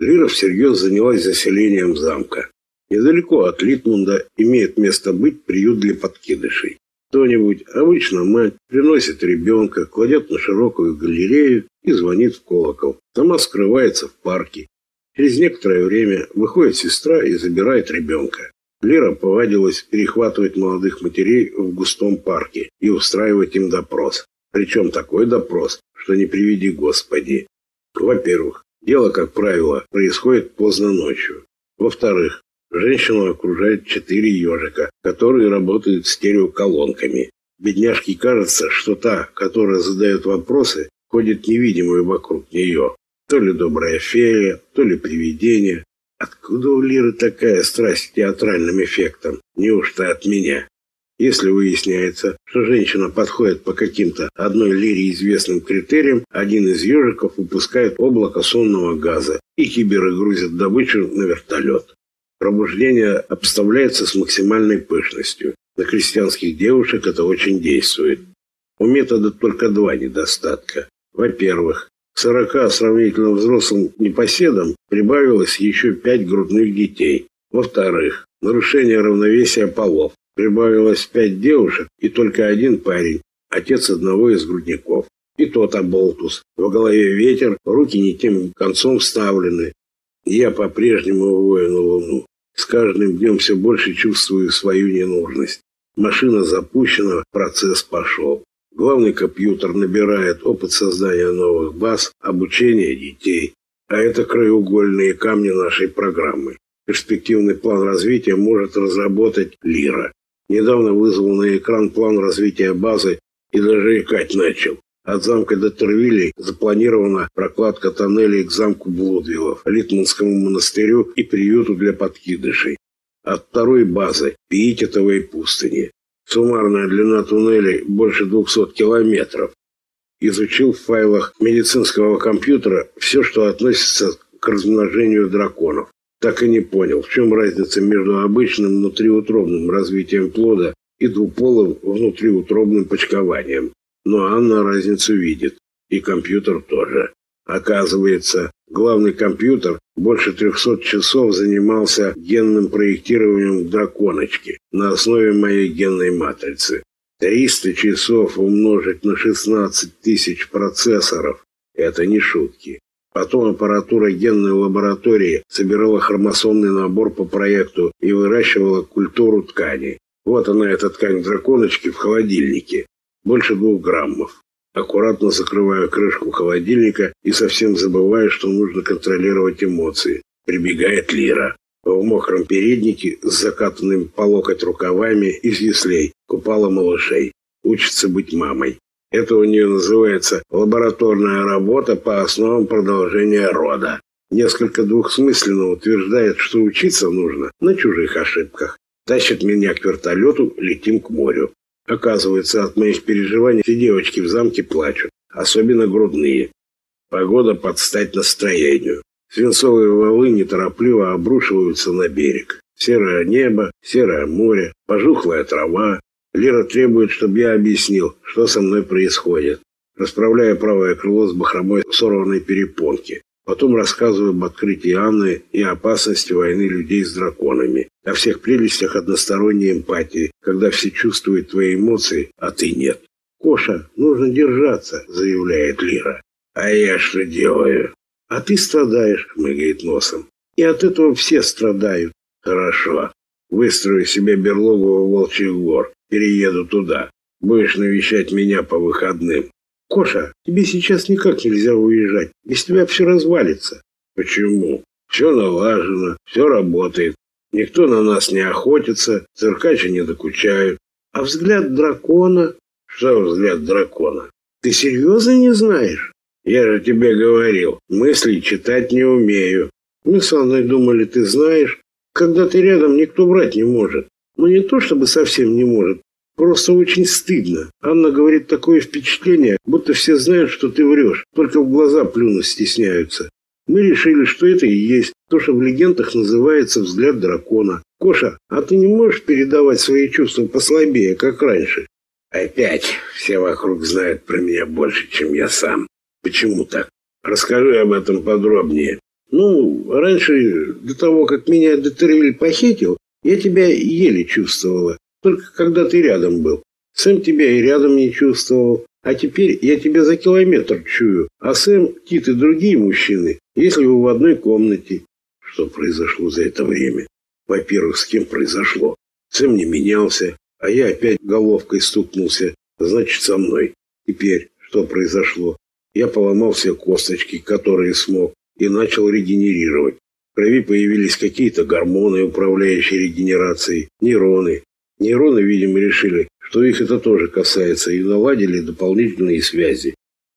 Лира всерьез занялась заселением замка. Недалеко от Литмунда имеет место быть приют для подкидышей. Кто-нибудь, обычно мать, приносит ребенка, кладет на широкую галерею и звонит в колокол. Сама скрывается в парке. Через некоторое время выходит сестра и забирает ребенка. Лера повадилась перехватывать молодых матерей в густом парке и устраивать им допрос. Причем такой допрос, что не приведи Господи. Во-первых, дело, как правило, происходит поздно ночью. Во-вторых, женщину окружает четыре ежика, которые работают стереоколонками. Бедняжке кажется, что та, которая задает вопросы, ходит невидимой вокруг нее. То ли добрая фея, то ли привидение. Откуда у Лиры такая страсть к театральным эффектам? Неужто от меня? Если выясняется, что женщина подходит по каким-то одной лире известным критериям, один из ежиков выпускает облако сонного газа, и киберы грузят добычу на вертолет. Пробуждение обставляется с максимальной пышностью. На крестьянских девушек это очень действует. У метода только два недостатка. Во-первых, к 40 сравнительно взрослым непоседам прибавилось еще пять грудных детей. Во-вторых, нарушение равновесия полов. Прибавилось пять девушек и только один парень, отец одного из грудников. И тот оболтус. В голове ветер, руки не тем концом вставлены. Я по-прежнему воину луну. С каждым днем все больше чувствую свою ненужность. Машина запущена, процесс пошел. Главный компьютер набирает опыт создания новых баз, обучения детей. А это краеугольные камни нашей программы. Перспективный план развития может разработать Лира. Недавно вызвал на экран план развития базы и даже икать начал. От замка до Тервилей запланирована прокладка тоннелей к замку Блудвиллов, Литманскому монастырю и приюту для подкидышей. От второй базы – Пиитетовой пустыни. Суммарная длина туннелей больше 200 километров. Изучил в файлах медицинского компьютера все, что относится к размножению драконов так и не понял, в чем разница между обычным внутриутробным развитием плода и двуполым внутриутробным почкованием. Но Анна разницу видит, и компьютер тоже. Оказывается, главный компьютер больше 300 часов занимался генным проектированием драконочки на основе моей генной матрицы. 300 часов умножить на 16 тысяч процессоров – это не шутки. Потом аппаратура генной лаборатории собирала хромосомный набор по проекту и выращивала культуру ткани. Вот она, эта ткань драконочки в холодильнике. Больше двух граммов. Аккуратно закрываю крышку холодильника и совсем забываю, что нужно контролировать эмоции. Прибегает Лира. В мокром переднике с закатанными по локоть рукавами из яслей купала малышей. Учится быть мамой. Это у нее называется лабораторная работа по основам продолжения рода. Несколько двухсмысленно утверждает, что учиться нужно на чужих ошибках. Тащит меня к вертолету, летим к морю. Оказывается, от моих переживаний все девочки в замке плачут, особенно грудные. Погода под стать настроению. Свинцовые валы неторопливо обрушиваются на берег. Серое небо, серое море, пожухлая трава, Лера требует, чтобы я объяснил, что со мной происходит. Расправляя правое крыло с бахромой сорванной перепонки. Потом рассказываю об открытии Анны и опасности войны людей с драконами. О всех прелестях односторонней эмпатии, когда все чувствуют твои эмоции, а ты нет. «Коша, нужно держаться», — заявляет Лира. «А я что делаю?» «А ты страдаешь», — мыгает носом. «И от этого все страдают». «Хорошо. Выстрою себе берлогу в Волчьих гор. Перееду туда. Будешь навещать меня по выходным. Коша, тебе сейчас никак нельзя уезжать. Без тебя все развалится. Почему? Все налажено, все работает. Никто на нас не охотится, циркачи не докучают. А взгляд дракона... Что взгляд дракона? Ты серьезно не знаешь? Я же тебе говорил, мысли читать не умею. Мы с Анной думали, ты знаешь. Когда ты рядом, никто врать не может. Ну не то чтобы совсем не может, просто очень стыдно. Анна говорит такое впечатление, будто все знают, что ты врешь, только в глаза плюнуть стесняются. Мы решили, что это и есть то, что в легендах называется взгляд дракона. Коша, а ты не можешь передавать свои чувства послабее, как раньше? Опять все вокруг знают про меня больше, чем я сам. Почему так? Расскажи об этом подробнее. Ну, раньше, до того, как меня Детервиль похитил, я тебя еле чувствовала. Только когда ты рядом был. Сэм тебя и рядом не чувствовал. А теперь я тебя за километр чую. А Сэм, Кит и другие мужчины, если вы в одной комнате. Что произошло за это время? Во-первых, с кем произошло? Сэм не менялся, а я опять головкой стукнулся. Значит, со мной. Теперь что произошло? Я поломал все косточки, которые смог, и начал регенерировать. В крови появились какие-то гормоны, управляющие регенерацией, нейроны. Нейроны, видимо, решили, что их это тоже касается, и наладили дополнительные связи.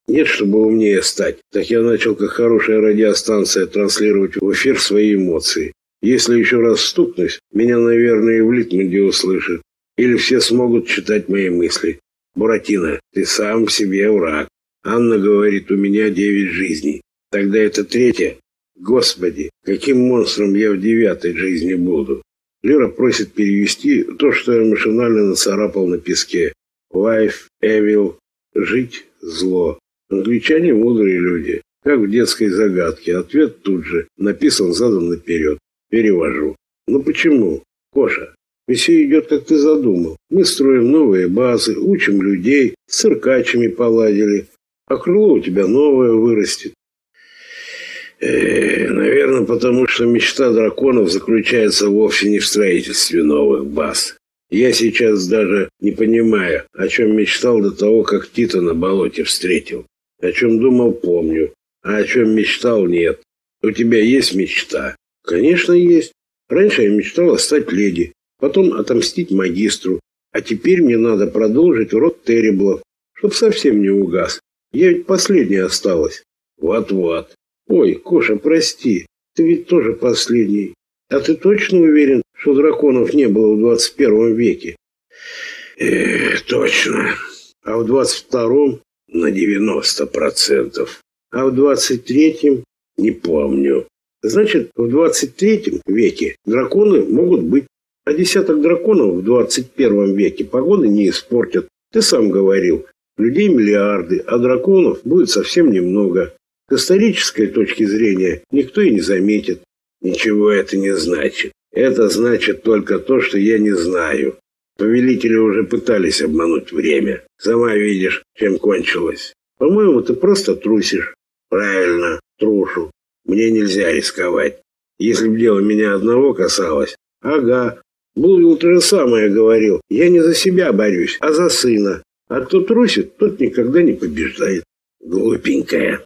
Нет, чтобы умнее стать. Так я начал, как хорошая радиостанция, транслировать в эфир свои эмоции. Если еще раз стукнусь, меня, наверное, и в Литмунде услышат. Или все смогут читать мои мысли. Буратино, ты сам себе враг. Анна говорит, у меня девять жизней. Тогда это третья. Господи, каким монстром я в девятой жизни буду? Лера просит перевести то, что я машинально нацарапал на песке. Life, evil, жить, зло. Англичане мудрые люди. Как в детской загадке. Ответ тут же. Написан задан наперед. Перевожу. Ну почему? Коша, все идет, как ты задумал. Мы строим новые базы, учим людей, с циркачами поладили. А крыло у тебя новое вырастет. Э, наверное, потому что мечта драконов заключается вовсе не в строительстве новых баз. Я сейчас даже не понимаю, о чем мечтал до того, как Тита на болоте встретил. О чем думал, помню. А о чем мечтал, нет. У тебя есть мечта? Конечно, есть. Раньше я мечтала стать леди, потом отомстить магистру. А теперь мне надо продолжить род Терриблов, чтоб совсем не угас. Я ведь последняя осталась. Вот-вот. Ой, Коша, прости, ты ведь тоже последний. А ты точно уверен, что драконов не было в 21 веке? Э, точно. А в 22-м на 90%. А в 23-м не помню. Значит, в 23 веке драконы могут быть. А десяток драконов в 21 веке погоды не испортят. Ты сам говорил, Людей миллиарды, а драконов будет совсем немного. Исторической точки зрения никто и не заметит. Ничего это не значит. Это значит только то, что я не знаю. Повелители уже пытались обмануть время. Сама видишь, чем кончилось. По-моему, ты просто трусишь. Правильно, трушу. Мне нельзя рисковать. Если б дело меня одного касалось. Ага. Булвил то же самое говорил. Я не за себя борюсь, а за сына. А кто трусит, тот никогда не побеждает. Глупенькая.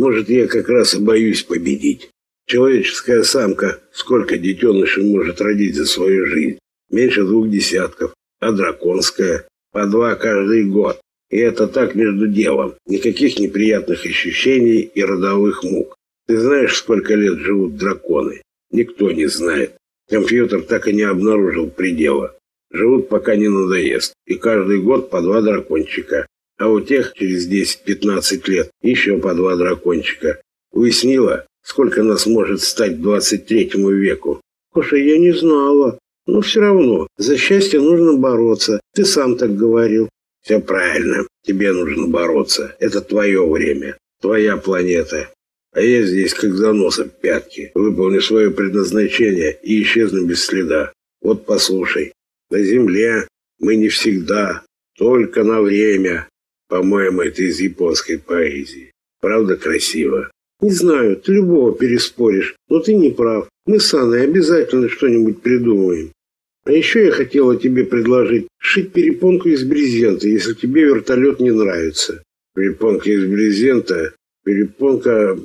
Может, я как раз и боюсь победить. Человеческая самка сколько детенышей может родить за свою жизнь? Меньше двух десятков. А драконская? По два каждый год. И это так между делом. Никаких неприятных ощущений и родовых мук. Ты знаешь, сколько лет живут драконы? Никто не знает. Компьютер так и не обнаружил предела. Живут пока не надоест. И каждый год по два дракончика. А у тех через 10-15 лет еще по два дракончика. Уяснила, сколько нас может стать к 23 веку? Коша, я не знала. Но все равно, за счастье нужно бороться. Ты сам так говорил. Все правильно. Тебе нужно бороться. Это твое время. Твоя планета. А я здесь как заноса пятки. Выполню свое предназначение и исчезну без следа. Вот послушай. На земле мы не всегда, только на время. По-моему, это из японской поэзии. Правда красиво? Не знаю, ты любого переспоришь, но ты не прав. Мы с Анной обязательно что-нибудь придумаем. А еще я хотела тебе предложить шить перепонку из брезента, если тебе вертолет не нравится. Перепонка из брезента? Перепонка,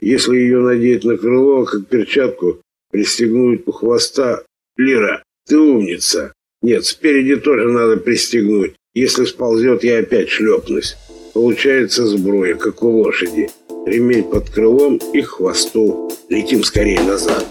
если ее надеть на крыло, как перчатку, пристегнуть у хвоста. Лира, ты умница. Нет, спереди тоже надо пристегнуть. Если сползет, я опять шлепнусь. Получается сброя, как у лошади. Ремень под крылом и хвосту. Летим скорее назад.